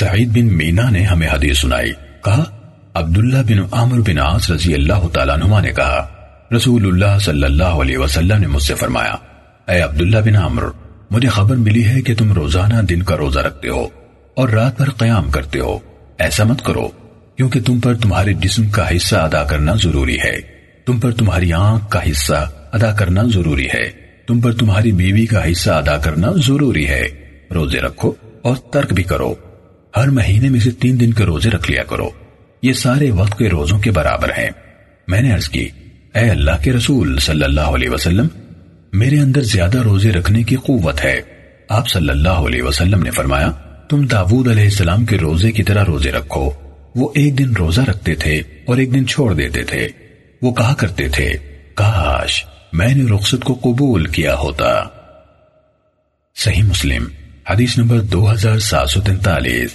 سعید بن مینا نے ہمیں حدیث سنائی۔ کہا، عبداللہ بن عامر بن عاص رضی اللہ تعالیٰ نما نے کہا رسول اللہ صلی اللہ علیہ وسلم نے مجھ سے فرمایا، اے عبداللہ بن عامر، مجھے خبر ملی ہے کہ تم روزانہ دن کا روزہ رکھتے ہو اور رات پر قیام کرتے ہو۔ ایسا مت کرو، کیونکہ تم پر تمہارے جسم کا حصہ ادا کرنا ضروری ہے۔ تم پر تمہاری آنکھ کا حصہ ادا کرنا ضروری ہے۔ تم پر تمہاری بیوی کا حصہ ادا کرنا ضروری ہے۔ روزے رکھو اور ترک بھی کرو۔ ہر مہینے میں سے تین دن کے روزے رکھ لیا کرو۔ یہ سارے وقت کے روزوں کے برابر ہیں۔ میں نے عرض کی، اے اللہ کے رسول صلی اللہ علیہ وسلم، میرے اندر زیادہ روزے رکھنے کی قوت ہے۔ آپ صلی اللہ علیہ وسلم نے فرمایا، تم داود علیہ السلام کے روزے کی طرح روزے رکھو۔ وہ ایک دن روزہ رکھتے تھے اور ایک دن چھوڑ دیتے تھے۔ وہ کہا کرتے تھے، کاش میں نے رخصت کو قبول کیا ہوتا۔ صحیح مسلم، حدیث نمبر دو ہزار سات سو تینتالیس۔